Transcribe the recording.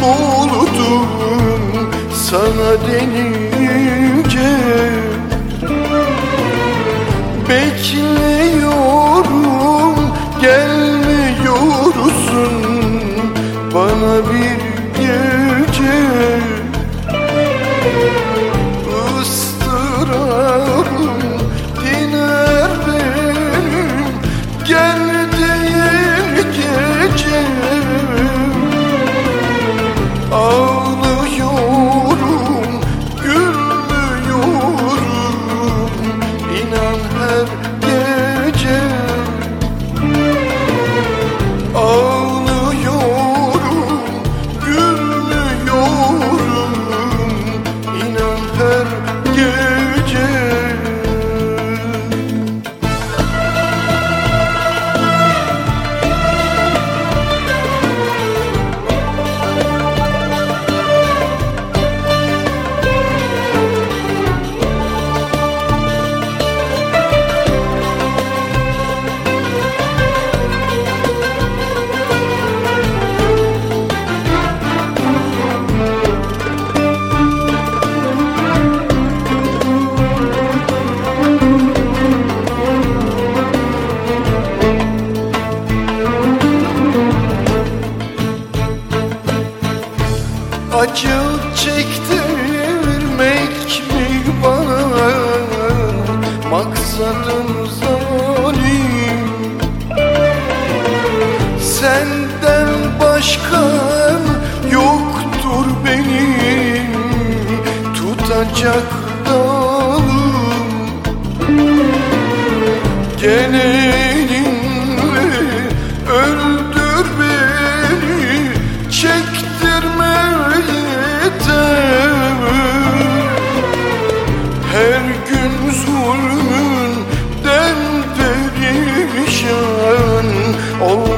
buldum sana denince Bekliyorum gelmiyorsun. Bana bir Acı çektirmek mi bana Maksadım zalim Senden başkam yoktur benim Tutacak dalım. Gene zulmünden perişan ol